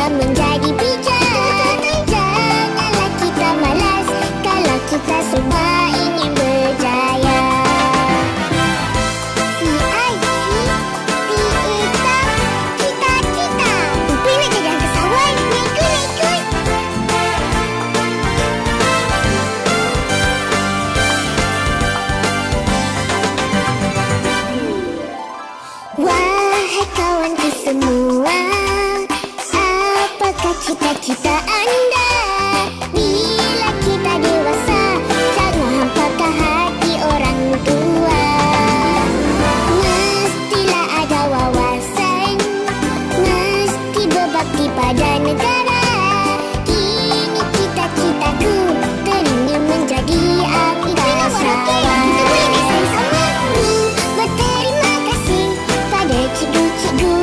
잠은 Kita cita anda Bila kita dewasa Jangan hampakan hati orang tua? Mestilah ada wawasan Mesti berbakti pada negara. Kini cita-citaku teringin menjadi angkasa Berterima kasih pada cikgu-cikgu.